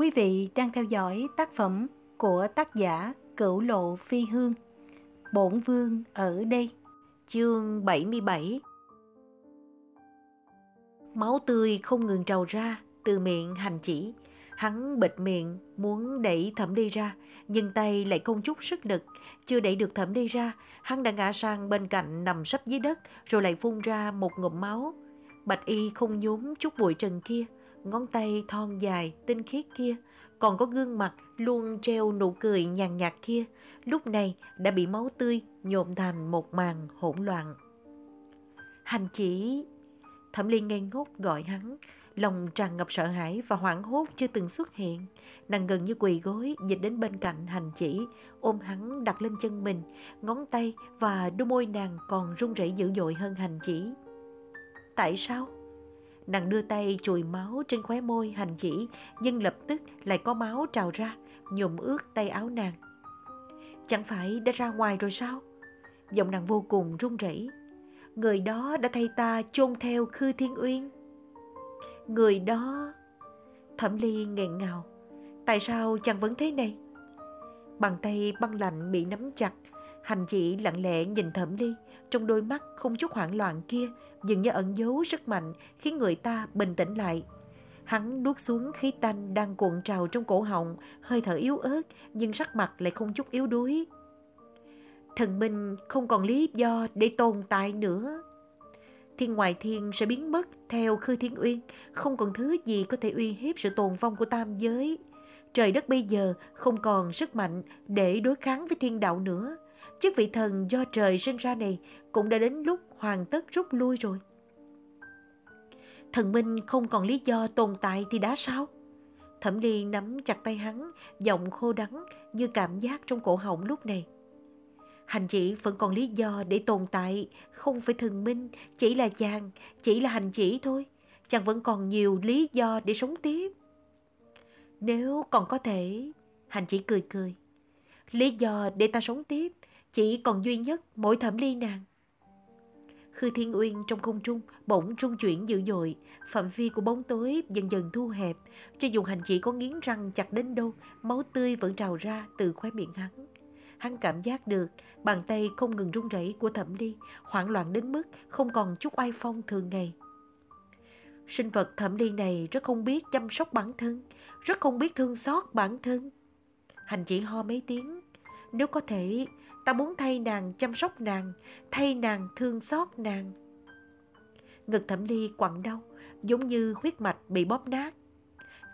Quý vị đang theo dõi tác phẩm của tác giả Cửu Lộ Phi Hương. Bổn Vương ở đây, chương 77. Máu tươi không ngừng trào ra từ miệng hành chỉ. Hắn bịt miệng, muốn đẩy thẩm đi ra, nhưng tay lại không chút sức lực. Chưa đẩy được thẩm đi ra, hắn đã ngã sang bên cạnh nằm sấp dưới đất, rồi lại phun ra một ngụm máu. Bạch y không nhúm chút bụi trần kia, ngón tay thon dài, tinh khiết kia, còn có gương mặt luôn treo nụ cười nhàn nhạt kia, lúc này đã bị máu tươi nhộm thành một màn hỗn loạn. Hành chỉ... Thẩm Liên ngây ngốc gọi hắn, lòng tràn ngập sợ hãi và hoảng hốt chưa từng xuất hiện. Nàng gần như quỳ gối, dịch đến bên cạnh hành chỉ, ôm hắn đặt lên chân mình, ngón tay và đôi môi nàng còn run rẩy dữ dội hơn hành chỉ. Tại sao? Nàng đưa tay chùi máu trên khóe môi hành chỉ, nhưng lập tức lại có máu trào ra, nhuộm ướt tay áo nàng. Chẳng phải đã ra ngoài rồi sao? Giọng nàng vô cùng run rẩy. Người đó đã thay ta chôn theo Khư Thiên Uyên. Người đó... Thẩm Ly nghẹn ngào. Tại sao chàng vẫn thế này? Bàn tay băng lạnh bị nắm chặt, hành chỉ lặng lẽ nhìn Thẩm Ly, trong đôi mắt không chút hoảng loạn kia dường như ẩn giấu sức mạnh khiến người ta bình tĩnh lại. Hắn nuốt xuống khí tanh đang cuộn trào trong cổ họng, hơi thở yếu ớt nhưng sắc mặt lại không chút yếu đuối. Thần minh không còn lý do để tồn tại nữa. Thiên ngoại thiên sẽ biến mất theo Khư Thiên Uyên, không còn thứ gì có thể uy hiếp sự tồn vong của tam giới. Trời đất bây giờ không còn sức mạnh để đối kháng với thiên đạo nữa. Chức vị thần do trời sinh ra này cũng đã đến lúc hoàn tất rút lui rồi. Thần minh không còn lý do tồn tại thì đã sao? Thẩm Ly nắm chặt tay hắn, giọng khô đắng như cảm giác trong cổ họng lúc này. Hành chỉ vẫn còn lý do để tồn tại, không phải thần minh, chỉ là chàng, chỉ là hành chỉ thôi. Chàng vẫn còn nhiều lý do để sống tiếp. Nếu còn có thể, hành chỉ cười cười. Lý do để ta sống tiếp chỉ còn duy nhất mỗi thẩm ly nàng. Khư Thiên Uyên trong không trung bỗng trung chuyển dữ dội, phạm vi của bóng tối dần dần thu hẹp, cho dù hành chỉ có nghiến răng chặt đến đâu, máu tươi vẫn trào ra từ khóe miệng hắn. Hắn cảm giác được bàn tay không ngừng run rẩy của thẩm ly, hoảng loạn đến mức không còn chút oai phong thường ngày. Sinh vật thẩm ly này rất không biết chăm sóc bản thân, rất không biết thương xót bản thân. Hành chỉ ho mấy tiếng, nếu có thể Ta muốn thay nàng chăm sóc nàng, thay nàng thương xót nàng. Ngực thẩm ly quặn đau, giống như huyết mạch bị bóp nát.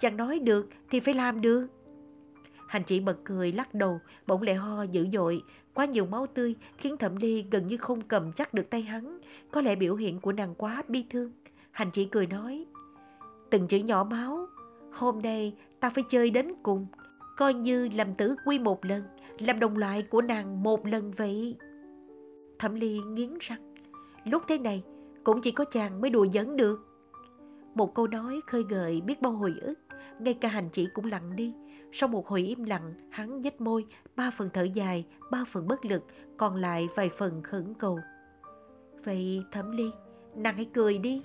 Chàng nói được thì phải làm được. Hành chỉ bật cười lắc đầu, bỗng lệ ho dữ dội, quá nhiều máu tươi khiến thẩm ly gần như không cầm chắc được tay hắn. Có lẽ biểu hiện của nàng quá bi thương. Hành chỉ cười nói, từng chữ nhỏ máu, hôm nay ta phải chơi đến cùng, coi như làm tử quy một lần làm đồng loại của nàng một lần vậy. Thẩm Ly nghiến răng, lúc thế này cũng chỉ có chàng mới đùa giỡn được. Một câu nói khơi gợi biết bao hồi ức, ngay cả hành chỉ cũng lặng đi. Sau một hồi im lặng, hắn nhếch môi, ba phần thở dài, ba phần bất lực, còn lại vài phần khẩn cầu. Vậy Thẩm Ly, nàng hãy cười đi.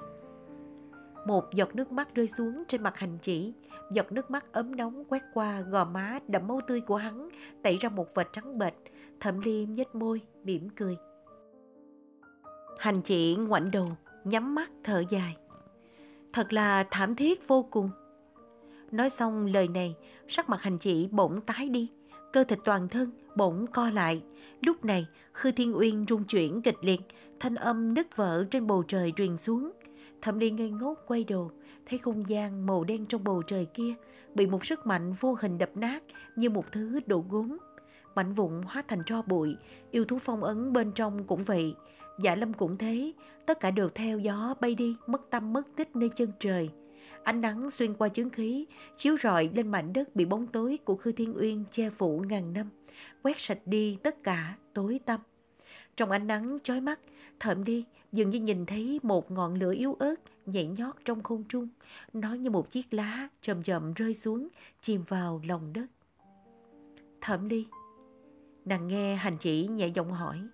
Một giọt nước mắt rơi xuống trên mặt hành chỉ, giọt nước mắt ấm nóng quét qua gò má đậm máu tươi của hắn, tẩy ra một vệt trắng bệch, thẩm liêm nhếch môi, mỉm cười. Hành chị ngoảnh đầu, nhắm mắt thở dài. Thật là thảm thiết vô cùng. Nói xong lời này, sắc mặt hành chị bỗng tái đi, cơ thịt toàn thân bỗng co lại. Lúc này, Khư Thiên Uyên rung chuyển kịch liệt, thanh âm nứt vỡ trên bầu trời truyền xuống. Thẩm Ly ngây ngốc quay đầu, thấy không gian màu đen trong bầu trời kia bị một sức mạnh vô hình đập nát như một thứ đổ gốm. Mảnh vụn hóa thành tro bụi, yêu thú phong ấn bên trong cũng vậy. Dạ lâm cũng thế, tất cả đều theo gió bay đi, mất tâm mất tích nơi chân trời. Ánh nắng xuyên qua chứng khí, chiếu rọi lên mảnh đất bị bóng tối của Khư Thiên Uyên che phủ ngàn năm, quét sạch đi tất cả tối tăm. Trong ánh nắng chói mắt, thậm đi dường như nhìn thấy một ngọn lửa yếu ớt nhảy nhót trong không trung. Nó như một chiếc lá chậm chậm rơi xuống, chìm vào lòng đất. Thẩm ly, nàng nghe hành chỉ nhẹ giọng hỏi.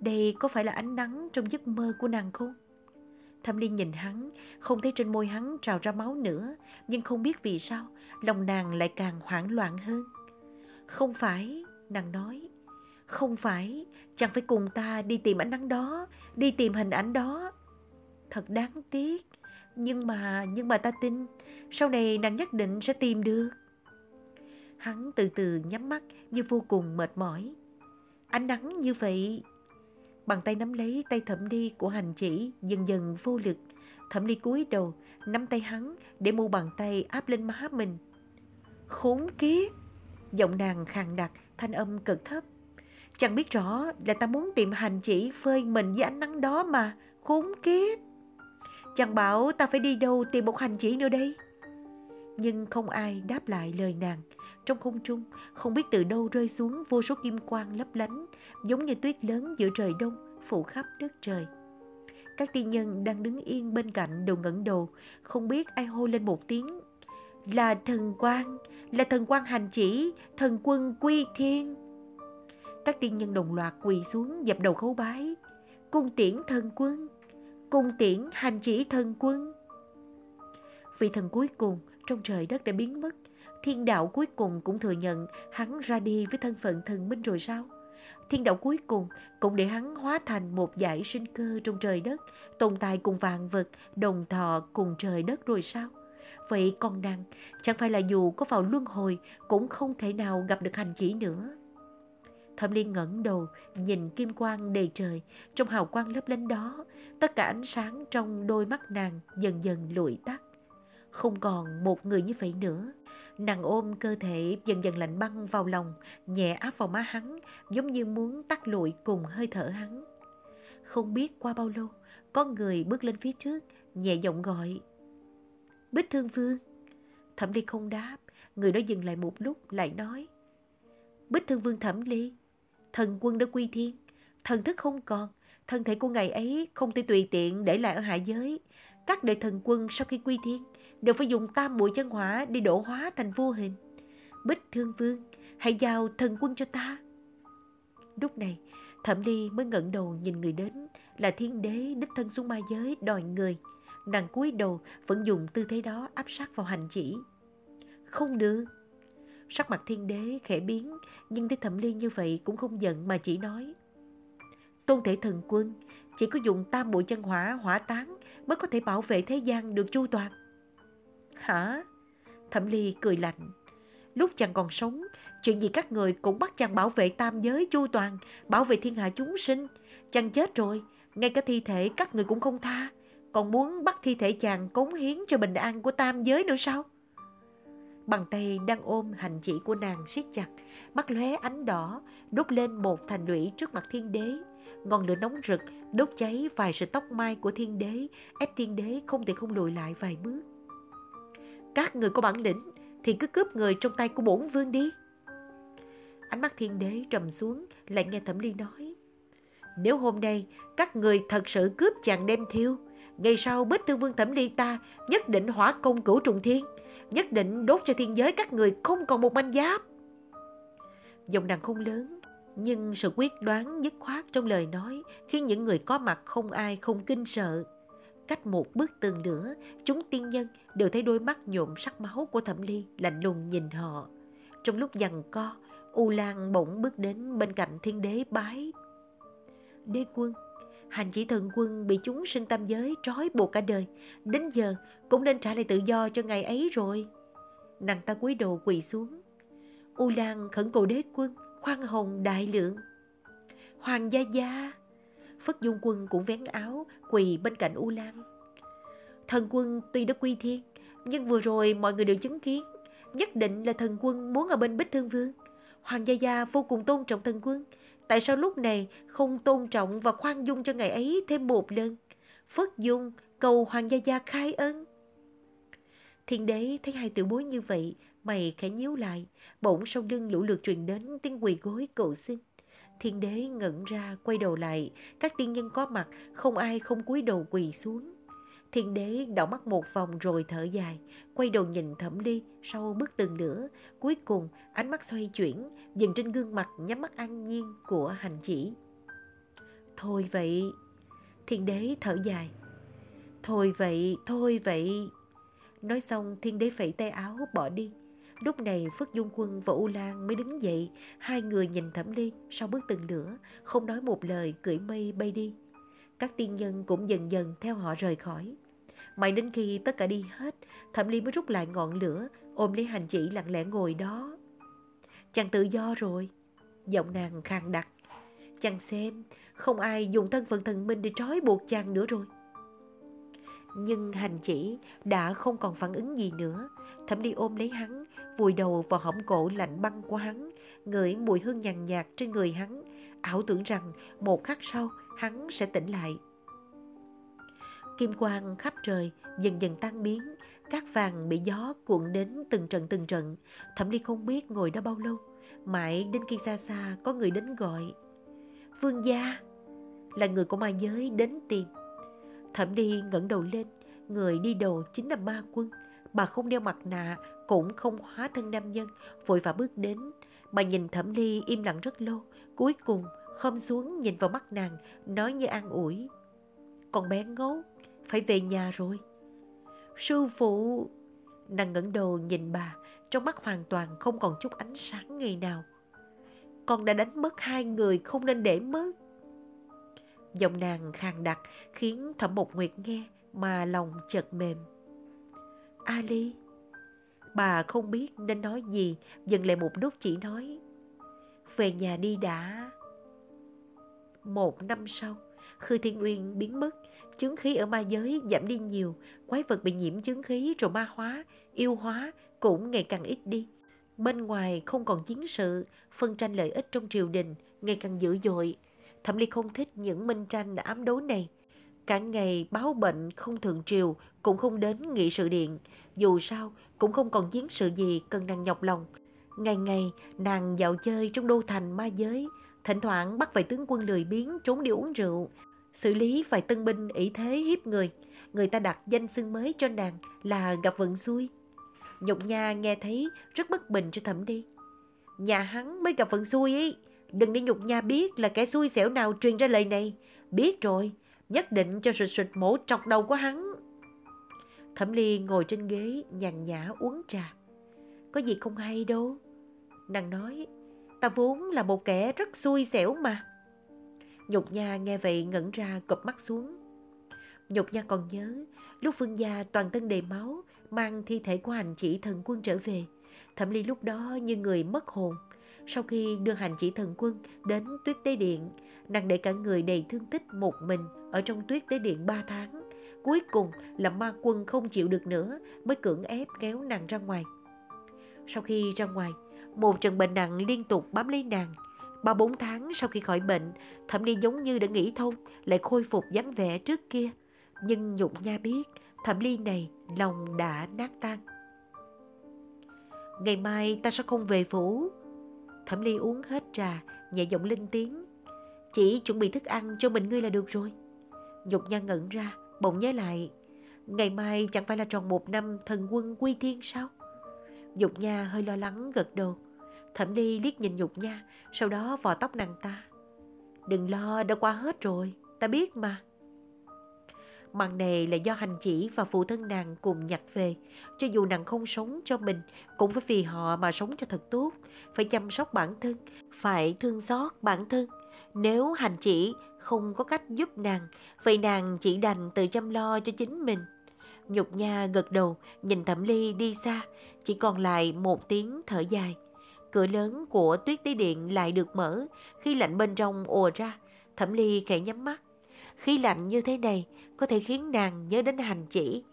Đây có phải là ánh nắng trong giấc mơ của nàng không? Thẩm Ly nhìn hắn, không thấy trên môi hắn trào ra máu nữa, nhưng không biết vì sao, lòng nàng lại càng hoảng loạn hơn. Không phải, nàng nói, không phải, chẳng phải cùng ta đi tìm ánh nắng đó, đi tìm hình ảnh đó. Thật đáng tiếc, nhưng mà, nhưng mà ta tin, sau này nàng nhất định sẽ tìm được. Hắn từ từ nhắm mắt như vô cùng mệt mỏi. Ánh nắng như vậy. Bàn tay nắm lấy tay thẩm đi của hành chỉ dần dần vô lực. Thẩm đi cúi đầu, nắm tay hắn để mu bàn tay áp lên má mình. Khốn kiếp! Giọng nàng khàn đặc, thanh âm cực thấp. Chẳng biết rõ là ta muốn tìm hành chỉ phơi mình với ánh nắng đó mà, khốn kiếp! Chẳng bảo ta phải đi đâu tìm một hành chỉ nữa đây. Nhưng không ai đáp lại lời nàng. Trong không trung, không biết từ đâu rơi xuống vô số kim quang lấp lánh, giống như tuyết lớn giữa trời đông, phủ khắp đất trời. Các tiên nhân đang đứng yên bên cạnh đều ngẩng đầu, không biết ai hô lên một tiếng. Là thần quang là thần quang hành chỉ, thần quân quy thiên. Các tiên nhân đồng loạt quỳ xuống dập đầu khấu bái. Cung tiễn thân quân, cung tiễn hành chỉ thân quân. Vị thần cuối cùng trong trời đất đã biến mất, thiên đạo cuối cùng cũng thừa nhận hắn ra đi với thân phận thần minh rồi sao? Thiên đạo cuối cùng cũng để hắn hóa thành một giải sinh cơ trong trời đất, tồn tại cùng vạn vật, đồng thọ cùng trời đất rồi sao? Vậy con nàng, chẳng phải là dù có vào luân hồi cũng không thể nào gặp được hành chỉ nữa. Thẩm Liên ngẩng đầu, nhìn kim quang đầy trời, trong hào quang lấp lánh đó, tất cả ánh sáng trong đôi mắt nàng dần dần lụi tắt. Không còn một người như vậy nữa. Nàng ôm cơ thể dần dần lạnh băng vào lòng, nhẹ áp vào má hắn, giống như muốn tắt lụi cùng hơi thở hắn. Không biết qua bao lâu, có người bước lên phía trước, nhẹ giọng gọi. Bích Thương Vương. Thẩm Ly không đáp, người đó dừng lại một lúc lại nói. Bích Thương Vương Thẩm Ly, thần quân đã quy thiên, thần thức không còn, thân thể của ngày ấy không thể tùy tiện để lại ở hạ giới. Các đệ thần quân sau khi quy thiên đều phải dùng tam bụi chân hỏa đi độ hóa thành vô hình. Bích Thương Vương, hãy giao thần quân cho ta. Lúc này, Thẩm Ly mới ngẩng đầu nhìn người đến là thiên đế đích thân xuống ma giới đòi người. Nàng cúi đầu vẫn dùng tư thế đó áp sát vào hành chỉ. Không được. Sắc mặt thiên đế khẽ biến, nhưng thấy Thẩm Ly như vậy cũng không giận mà chỉ nói. Tôn thể thần quân, chỉ có dùng tam muội chân hỏa hỏa tán mới có thể bảo vệ thế gian được chu toàn. Hả? Thẩm Ly cười lạnh. Lúc chàng còn sống, chuyện gì các người cũng bắt chàng bảo vệ tam giới chu toàn, bảo vệ thiên hạ chúng sinh. Chàng chết rồi, ngay cả thi thể các người cũng không tha. Còn muốn bắt thi thể chàng cống hiến cho bình an của tam giới nữa sao? Bàn tay đang ôm hành chỉ của nàng siết chặt, mắt lóe ánh đỏ, đốt lên một thành lũy trước mặt thiên đế. Ngọn lửa nóng rực, đốt cháy vài sợi tóc mai của thiên đế, ép thiên đế không thể không lùi lại vài bước. Các người có bản lĩnh thì cứ cướp người trong tay của bổn vương đi. Ánh mắt thiên đế trầm xuống, lại nghe thẩm ly nói. Nếu hôm nay các người thật sự cướp chàng đem thiêu, ngày sau bích tư vương thẩm ly ta nhất định hỏa công cửu trùng thiên, nhất định đốt cho thiên giới các người không còn một manh giáp. Giọng nàng không lớn, nhưng sự quyết đoán dứt khoát trong lời nói khiến những người có mặt không ai không kinh sợ. Cách một bước tường nữa, chúng tiên nhân đều thấy đôi mắt nhuộm sắc máu của thẩm ly lạnh lùng nhìn họ. Trong lúc giằng co, U Lan bỗng bước đến bên cạnh thiên đế bái. Đế quân, hành chỉ thần quân bị chúng sinh tam giới trói buộc cả đời. Đến giờ cũng nên trả lại tự do cho ngày ấy rồi. Nàng ta cúi đầu quỳ xuống. U Lan khẩn cầu đế quân, khoan hồng đại lượng. Hoàng gia gia. Phất Dung Quân cũng vén áo, quỳ bên cạnh U Lan. Thần quân tuy đã quy thiên, nhưng vừa rồi mọi người đều chứng kiến, nhất định là thần quân muốn ở bên Bích Thương Vương. Hoàng Gia Gia vô cùng tôn trọng thần quân, tại sao lúc này không tôn trọng và khoan dung cho ngày ấy thêm một lần? Phất Dung cầu Hoàng Gia Gia khai ân. Thiên đế thấy hai tiểu bối như vậy, mày khẽ nhíu lại, bỗng sau lưng lũ lượt truyền đến tiếng quỳ gối cầu xin. Thiên đế ngẩn ra quay đầu lại, các tiên nhân có mặt, không ai không cúi đầu quỳ xuống. Thiên đế đảo mắt một vòng rồi thở dài, quay đầu nhìn thẩm ly sau bức tường nữa. Cuối cùng ánh mắt xoay chuyển, dừng trên gương mặt nhắm mắt an nhiên của hành chỉ. Thôi vậy, thiên đế thở dài. Thôi vậy, thôi vậy. Nói xong thiên đế phẩy tay áo bỏ đi. Lúc này Phất Dung Quân và U Lan mới đứng dậy, hai người nhìn Thẩm Ly sau bức tường lửa, không nói một lời, cưỡi mây bay đi. Các tiên nhân cũng dần dần theo họ rời khỏi. Mãi đến khi tất cả đi hết, Thẩm Ly mới rút lại ngọn lửa, ôm lấy hành chỉ lặng lẽ ngồi đó. Chàng tự do rồi. Giọng nàng khàn đặc. Chàng xem, không ai dùng thân phận thần minh để trói buộc chàng nữa rồi. Nhưng hành chỉ đã không còn phản ứng gì nữa. Thẩm Ly ôm lấy hắn, vùi đầu vào hõm cổ lạnh băng của hắn, ngửi mùi hương nhàn nhạt trên người hắn, ảo tưởng rằng một khắc sau hắn sẽ tỉnh lại. Kim quang khắp trời dần dần tan biến, cát vàng bị gió cuộn đến từng trận từng trận. Thẩm Ly không biết ngồi đó bao lâu, mãi đến khi xa xa có người đến gọi. Vương gia là người của ma giới đến tìm. Thẩm Ly ngẩng đầu lên, người đi đầu chính là ma quân. Bà không đeo mặt nạ, cũng không hóa thân nam nhân, vội vã bước đến. Bà nhìn Thẩm Ly im lặng rất lâu, cuối cùng khom xuống nhìn vào mắt nàng, nói như an ủi. Con bé ngốc, phải về nhà rồi. Sư phụ... Nàng ngẩng đầu nhìn bà, trong mắt hoàn toàn không còn chút ánh sáng ngày nào. Con đã đánh mất hai người không nên để mất. Giọng nàng khàn đặc khiến Thẩm Mộc Nguyệt nghe mà lòng chợt mềm. Ali, bà không biết nên nói gì, dừng lại một lúc chỉ nói. Về nhà đi đã. Một năm sau, Khư Thiên Uyên biến mất, chứng khí ở ma giới giảm đi nhiều, quái vật bị nhiễm chứng khí rồi ma hóa, yêu hóa cũng ngày càng ít đi. Bên ngoài không còn chiến sự, phân tranh lợi ích trong triều đình ngày càng dữ dội. Thẩm Ly không thích những minh tranh ám đấu này. Cả ngày báo bệnh không thường triều cũng không đến nghị sự điện. Dù sao cũng không còn chiến sự gì cần nàng nhọc lòng. Ngày ngày nàng dạo chơi trong đô thành ma giới. Thỉnh thoảng bắt vài tướng quân lười biếng trốn đi uống rượu. Xử lý vài tân binh ý thế hiếp người. Người ta đặt danh xưng mới cho nàng là gặp vận xui. Nhục Nha nghe thấy rất bất bình cho thẩm đi. Nhà hắn mới gặp vận xui ấy. Đừng để Nhục Nha biết là kẻ xui xẻo nào truyền ra lời này. Biết rồi, nhất định cho sụt sụt mổ trọc đầu của hắn. Thẩm Ly ngồi trên ghế nhàn nhã uống trà. Có gì không hay đâu. Nàng nói, ta vốn là một kẻ rất xui xẻo mà. Nhục Nha nghe vậy ngẩn ra cụp mắt xuống. Nhục Nha còn nhớ, lúc Phương Gia toàn thân đầy máu, mang thi thể của hành chỉ thần quân trở về. Thẩm Ly lúc đó như người mất hồn. Sau khi đưa hành chỉ thần quân đến tuyết tế điện, nàng để cả người đầy thương tích một mình ở trong tuyết tế điện ba tháng. Cuối cùng là ma quân không chịu được nữa mới cưỡng ép kéo nàng ra ngoài. Sau khi ra ngoài, một trận bệnh nặng liên tục bám lấy nàng. Ba bốn tháng sau khi khỏi bệnh, Thẩm Ly giống như đã nghĩ thông, lại khôi phục dáng vẻ trước kia. Nhưng nhục nha biết, Thẩm Ly này lòng đã nát tan. Ngày mai ta sẽ không về phủ. Thẩm Ly uống hết trà, nhẹ giọng linh tiếng. Chỉ chuẩn bị thức ăn cho mình ngươi là được rồi. Nhục nha ngẩn ra, bỗng nhớ lại. Ngày mai chẳng phải là tròn một năm thần quân quy thiên sao? Nhục nha hơi lo lắng gật đầu. Thẩm Ly liếc nhìn Nhục nha, sau đó vò tóc nàng ta. Đừng lo, đã qua hết rồi, ta biết mà. Màn này là do hành chỉ và phụ thân nàng cùng nhặt về. Cho dù nàng không sống cho mình, cũng phải vì họ mà sống cho thật tốt. Phải chăm sóc bản thân, phải thương xót bản thân. Nếu hành chỉ không có cách giúp nàng, vậy nàng chỉ đành tự chăm lo cho chính mình. Nhục nha gật đầu, nhìn Thẩm Ly đi xa, chỉ còn lại một tiếng thở dài. Cửa lớn của tuyết tế điện lại được mở, khi lạnh bên trong ùa ra, Thẩm Ly khẽ nhắm mắt. Khi lạnh như thế này, có thể khiến nàng nhớ đến hành chỉ.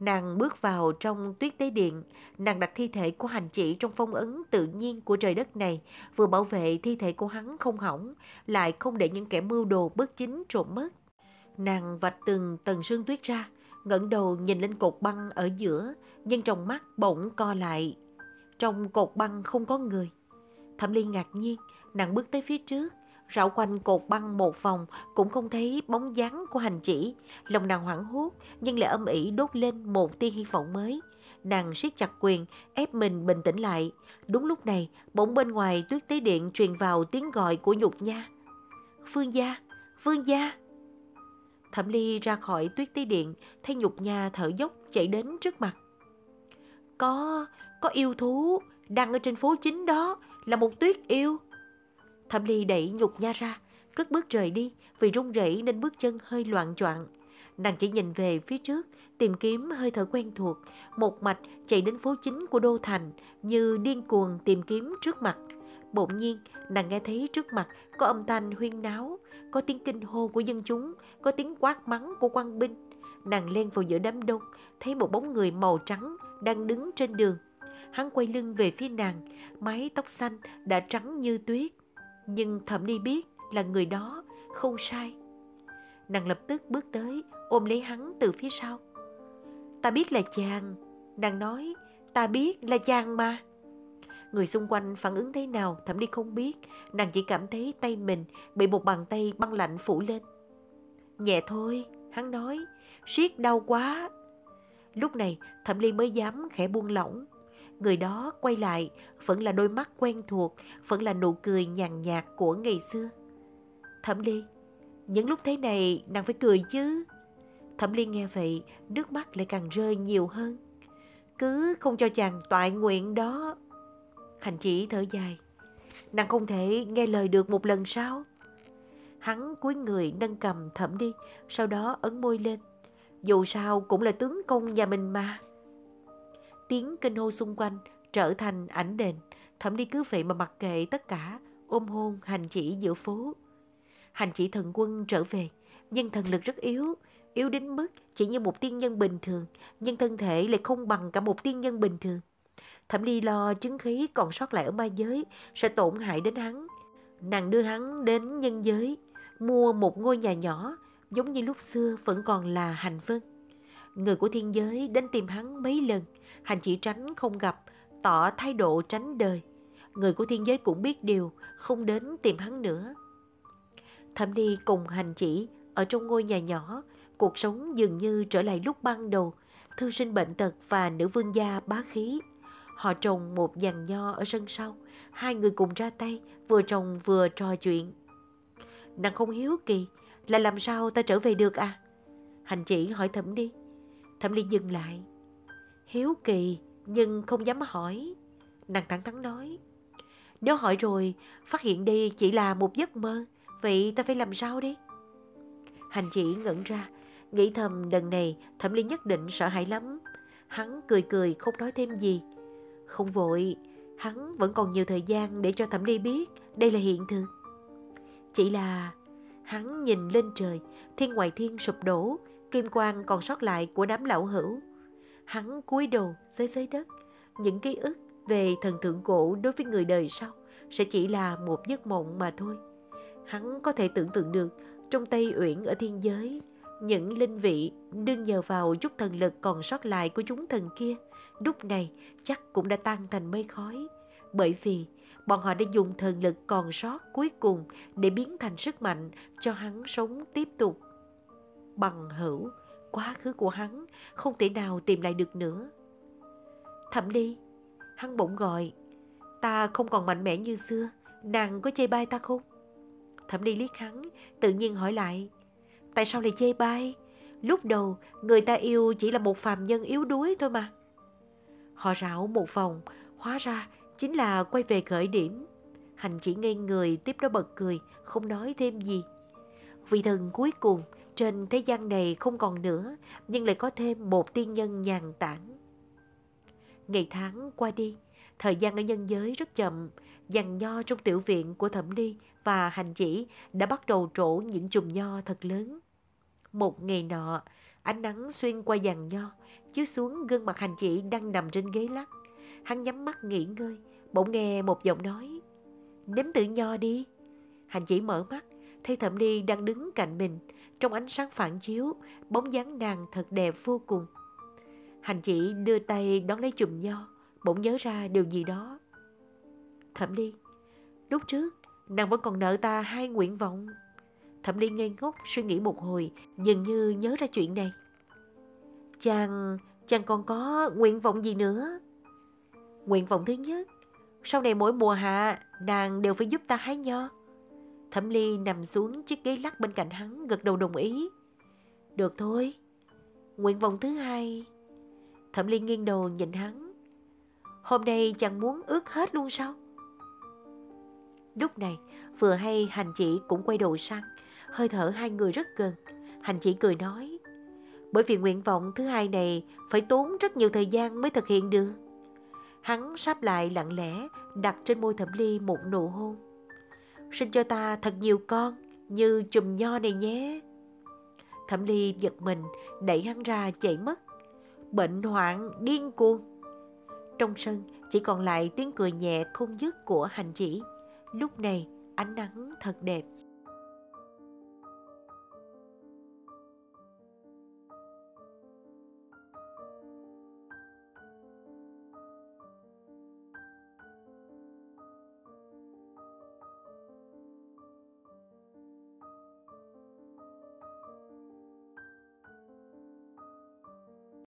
Nàng bước vào trong tuyết tế điện, nàng đặt thi thể của hành chỉ trong phong ấn tự nhiên của trời đất này, vừa bảo vệ thi thể của hắn không hỏng, lại không để những kẻ mưu đồ bất chính trộm mất. Nàng vạch từng tầng sương tuyết ra, ngẩng đầu nhìn lên cột băng ở giữa, nhưng trong mắt bỗng co lại. Trong cột băng không có người. Thẩm Ly ngạc nhiên, nàng bước tới phía trước, rảo quanh cột băng một vòng cũng không thấy bóng dáng của hành chỉ. Lòng nàng hoảng hốt nhưng lại âm ỉ đốt lên một tia hy vọng mới. Nàng siết chặt quyền, ép mình bình tĩnh lại. Đúng lúc này, bỗng bên ngoài tuyết tế điện truyền vào tiếng gọi của nhục nha. Phương gia, Phương gia. Thẩm Ly ra khỏi tuyết tế điện, thấy nhục nha thở dốc chạy đến trước mặt. Có, có yêu thú, đang ở trên phố chính đó, là một tuyết yêu. Thẩm Ly đẩy nhục nha ra, cất bước rời đi, vì run rẩy nên bước chân hơi loạn choạng. Nàng chỉ nhìn về phía trước, tìm kiếm hơi thở quen thuộc, một mạch chạy đến phố chính của đô thành như điên cuồng tìm kiếm trước mặt. Bỗng nhiên, nàng nghe thấy trước mặt có âm thanh huyên náo, có tiếng kinh hô của dân chúng, có tiếng quát mắng của quan binh. Nàng len vào giữa đám đông, thấy một bóng người màu trắng đang đứng trên đường. Hắn quay lưng về phía nàng, mái tóc xanh đã trắng như tuyết. Nhưng thẩm Ni biết là người đó không sai. Nàng lập tức bước tới, ôm lấy hắn từ phía sau. Ta biết là chàng. Nàng nói, ta biết là chàng mà. Người xung quanh phản ứng thế nào thẩm đi không biết. Nàng chỉ cảm thấy tay mình bị một bàn tay băng lạnh phủ lên. Nhẹ thôi, hắn nói, siết đau quá. Lúc này thẩm ly mới dám khẽ buông lỏng. Người đó quay lại, vẫn là đôi mắt quen thuộc, vẫn là nụ cười nhàn nhạt của ngày xưa. Thẩm ly, những lúc thế này nàng phải cười chứ. Thẩm Ly nghe vậy, nước mắt lại càng rơi nhiều hơn. Cứ không cho chàng toại nguyện đó. Hành chỉ thở dài. Nàng không thể nghe lời được một lần sao? Hắn cúi người nâng cầm thẩm đi, sau đó ấn môi lên. Dù sao cũng là tướng công nhà mình mà. Tiếng kinh hô xung quanh trở thành ảnh đền. Thẩm đi cứ vậy mà mặc kệ tất cả, ôm hôn hành chỉ giữa phố. Hành chỉ thần quân trở về, nhưng thần lực rất yếu, yếu đến mức chỉ như một tiên nhân bình thường, nhưng thân thể lại không bằng cả một tiên nhân bình thường. Thẩm đi lo chứng khí còn sót lại ở ma giới sẽ tổn hại đến hắn. Nàng đưa hắn đến nhân giới, mua một ngôi nhà nhỏ, giống như lúc xưa vẫn còn là hành vân. Người của thiên giới đến tìm hắn mấy lần, hành chỉ tránh không gặp, tỏ thái độ tránh đời. Người của thiên giới cũng biết điều, không đến tìm hắn nữa. Thẩm đi cùng hành chỉ ở trong ngôi nhà nhỏ, cuộc sống dường như trở lại lúc ban đầu, thư sinh bệnh tật và nữ vương gia bá khí. Họ trồng một dàn nho ở sân sau, hai người cùng ra tay, vừa trồng vừa trò chuyện. Nàng không hiếu kỳ, là làm sao ta trở về được à? Hành chỉ hỏi thẩm đi. Thẩm ly dừng lại. Hiếu kỳ, nhưng không dám hỏi. Nàng thẳng thắn nói. Nếu hỏi rồi, phát hiện đây chỉ là một giấc mơ, vậy ta phải làm sao đi? Hành chỉ ngẩn ra, nghĩ thầm lần này Thẩm Ly nhất định sợ hãi lắm. Hắn cười cười không nói thêm gì. Không vội, hắn vẫn còn nhiều thời gian để cho Thẩm Ly biết đây là hiện thực. Chỉ là hắn nhìn lên trời, thiên ngoại thiên sụp đổ, kim quang còn sót lại của đám lão hữu. Hắn cúi đầu dưới dưới đất, những ký ức về thần thượng cổ đối với người đời sau sẽ chỉ là một giấc mộng mà thôi. Hắn có thể tưởng tượng được trong Tây Uyển ở thiên giới, những linh vị đương nhờ vào chút thần lực còn sót lại của chúng thần kia, lúc này chắc cũng đã tan thành mây khói. Bởi vì bọn họ đã dùng thần lực còn sót cuối cùng để biến thành sức mạnh cho hắn sống tiếp tục. Bằng hữu, quá khứ của hắn không thể nào tìm lại được nữa. Thẩm Ly, hắn bỗng gọi, ta không còn mạnh mẽ như xưa, nàng có chê bai ta không? Thẩm Ly liếc hắn, tự nhiên hỏi lại, tại sao lại chê bai? Lúc đầu, người ta yêu chỉ là một phàm nhân yếu đuối thôi mà. Họ rảo một vòng, hóa ra chính là quay về khởi điểm. Hành chỉ ngây người tiếp đó bật cười, không nói thêm gì. Vị thần cuối cùng trên thế gian này không còn nữa, nhưng lại có thêm một tiên nhân nhàn tản. Ngày tháng qua đi, thời gian ở nhân giới rất chậm, dàn nho trong tiểu viện của thẩm đi và hành chỉ đã bắt đầu trổ những chùm nho thật lớn. Một ngày nọ, ánh nắng xuyên qua dàn nho, chiếu xuống gương mặt hành chỉ đang nằm trên ghế lắc. Hắn nhắm mắt nghỉ ngơi, bỗng nghe một giọng nói. Nếm tự nho đi. Hành chỉ mở mắt, thấy thẩm ly đang đứng cạnh mình. Trong ánh sáng phản chiếu, bóng dáng nàng thật đẹp vô cùng. Hành chỉ đưa tay đón lấy chùm nho, bỗng nhớ ra điều gì đó. Thẩm ly, lúc trước nàng vẫn còn nợ ta hai nguyện vọng. Thẩm Ly ngây ngốc suy nghĩ một hồi, dường như nhớ ra chuyện này. Chàng, chàng còn có nguyện vọng gì nữa? Nguyện vọng thứ nhất, sau này mỗi mùa hạ, nàng đều phải giúp ta hái nho. Thẩm Ly nằm xuống chiếc ghế lắc bên cạnh hắn, gật đầu đồng ý. Được thôi. Nguyện vọng thứ hai. Thẩm Ly nghiêng đầu nhìn hắn. Hôm nay chẳng muốn ướt hết luôn sao? Lúc này, vừa hay hành chỉ cũng quay đầu sang, hơi thở hai người rất gần. Hành chỉ cười nói, bởi vì nguyện vọng thứ hai này phải tốn rất nhiều thời gian mới thực hiện được. Hắn sắp lại lặng lẽ đặt trên môi thẩm ly một nụ hôn. Sinh cho ta thật nhiều con, như chùm nho này nhé. Thẩm ly giật mình, đẩy hắn ra chạy mất. Bệnh hoạn điên cuồng. Trong sân, chỉ còn lại tiếng cười nhẹ không dứt của hành chỉ. Lúc này, ánh nắng thật đẹp.